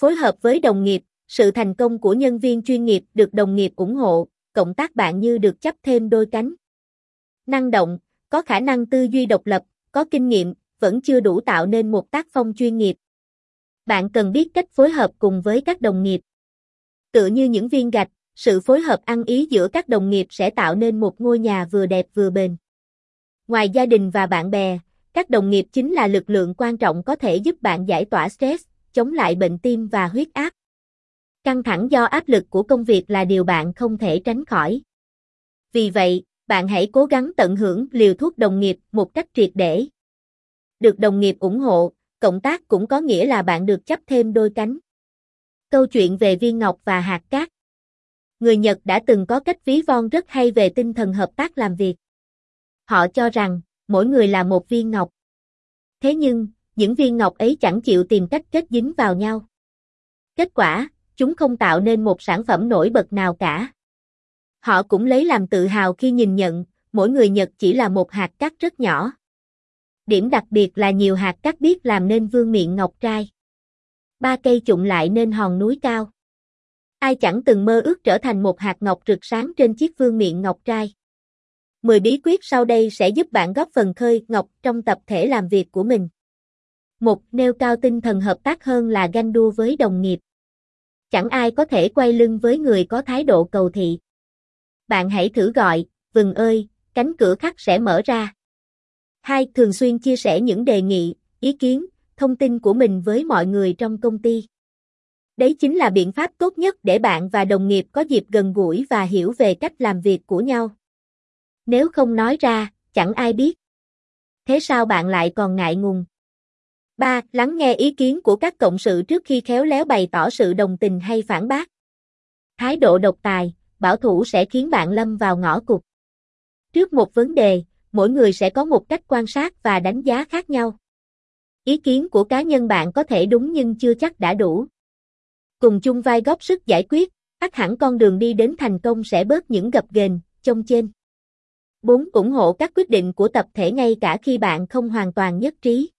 Phối hợp với đồng nghiệp, sự thành công của nhân viên chuyên nghiệp được đồng nghiệp ủng hộ, cộng tác bạn như được chấp thêm đôi cánh. Năng động, có khả năng tư duy độc lập, có kinh nghiệm, vẫn chưa đủ tạo nên một tác phong chuyên nghiệp. Bạn cần biết cách phối hợp cùng với các đồng nghiệp. Tựa như những viên gạch, sự phối hợp ăn ý giữa các đồng nghiệp sẽ tạo nên một ngôi nhà vừa đẹp vừa bền. Ngoài gia đình và bạn bè, các đồng nghiệp chính là lực lượng quan trọng có thể giúp bạn giải tỏa stress, chống lại bệnh tim và huyết áp. Căng thẳng do áp lực của công việc là điều bạn không thể tránh khỏi. Vì vậy, bạn hãy cố gắng tận hưởng liều thuốc đồng nghiệp một cách triệt để. Được đồng nghiệp ủng hộ, cộng tác cũng có nghĩa là bạn được chấp thêm đôi cánh. Câu chuyện về viên ngọc và hạt cát Người Nhật đã từng có cách ví von rất hay về tinh thần hợp tác làm việc. Họ cho rằng, mỗi người là một viên ngọc. Thế nhưng, những viên ngọc ấy chẳng chịu tìm cách kết dính vào nhau. Kết quả, chúng không tạo nên một sản phẩm nổi bật nào cả. Họ cũng lấy làm tự hào khi nhìn nhận, mỗi người Nhật chỉ là một hạt cát rất nhỏ. Điểm đặc biệt là nhiều hạt cát biết làm nên vương miện ngọc trai. Ba cây chụm lại nên hòn núi cao. Ai chẳng từng mơ ước trở thành một hạt ngọc rực sáng trên chiếc vương miện ngọc trai. 10 bí quyết sau đây sẽ giúp bạn góp phần khơi ngọc trong tập thể làm việc của mình. Một, nêu cao tinh thần hợp tác hơn là ganh đua với đồng nghiệp. Chẳng ai có thể quay lưng với người có thái độ cầu thị. Bạn hãy thử gọi, vừng ơi, cánh cửa khắc sẽ mở ra. Hai, thường xuyên chia sẻ những đề nghị, ý kiến, thông tin của mình với mọi người trong công ty. Đấy chính là biện pháp tốt nhất để bạn và đồng nghiệp có dịp gần gũi và hiểu về cách làm việc của nhau. Nếu không nói ra, chẳng ai biết. Thế sao bạn lại còn ngại ngùng? 3. Lắng nghe ý kiến của các cộng sự trước khi khéo léo bày tỏ sự đồng tình hay phản bác. Thái độ độc tài, bảo thủ sẽ khiến bạn lâm vào ngõ cụt. Trước một vấn đề, mỗi người sẽ có một cách quan sát và đánh giá khác nhau. Ý kiến của cá nhân bạn có thể đúng nhưng chưa chắc đã đủ. Cùng chung vai góp sức giải quyết, ắt hẳn con đường đi đến thành công sẽ bớt những gập ghềnh, trông chênh 4. ủng hộ các quyết định của tập thể ngay cả khi bạn không hoàn toàn nhất trí.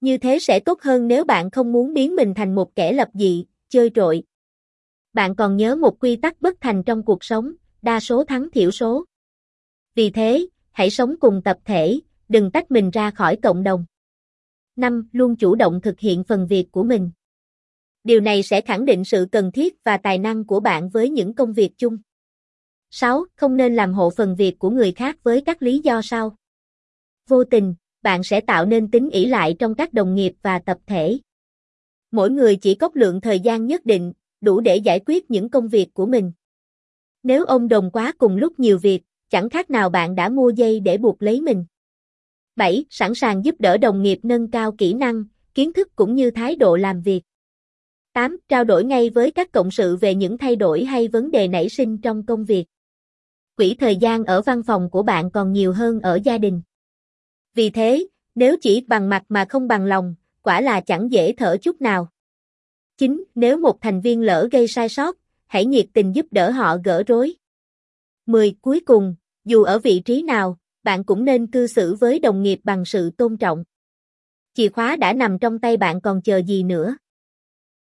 Như thế sẽ tốt hơn nếu bạn không muốn biến mình thành một kẻ lập dị, chơi trội. Bạn còn nhớ một quy tắc bất thành trong cuộc sống, đa số thắng thiểu số. Vì thế, hãy sống cùng tập thể, đừng tách mình ra khỏi cộng đồng. 5. Luôn chủ động thực hiện phần việc của mình. Điều này sẽ khẳng định sự cần thiết và tài năng của bạn với những công việc chung. 6. Không nên làm hộ phần việc của người khác với các lý do sau. Vô tình, bạn sẽ tạo nên tính ỷ lại trong các đồng nghiệp và tập thể. Mỗi người chỉ có lượng thời gian nhất định, đủ để giải quyết những công việc của mình. Nếu ông đồng quá cùng lúc nhiều việc, chẳng khác nào bạn đã mua dây để buộc lấy mình. 7. Sẵn sàng giúp đỡ đồng nghiệp nâng cao kỹ năng, kiến thức cũng như thái độ làm việc. 8. Trao đổi ngay với các cộng sự về những thay đổi hay vấn đề nảy sinh trong công việc. Quỹ thời gian ở văn phòng của bạn còn nhiều hơn ở gia đình. Vì thế, nếu chỉ bằng mặt mà không bằng lòng, quả là chẳng dễ thở chút nào. 9. Nếu một thành viên lỡ gây sai sót, hãy nhiệt tình giúp đỡ họ gỡ rối. 10. Cuối cùng, dù ở vị trí nào, bạn cũng nên cư xử với đồng nghiệp bằng sự tôn trọng. Chìa khóa đã nằm trong tay bạn còn chờ gì nữa.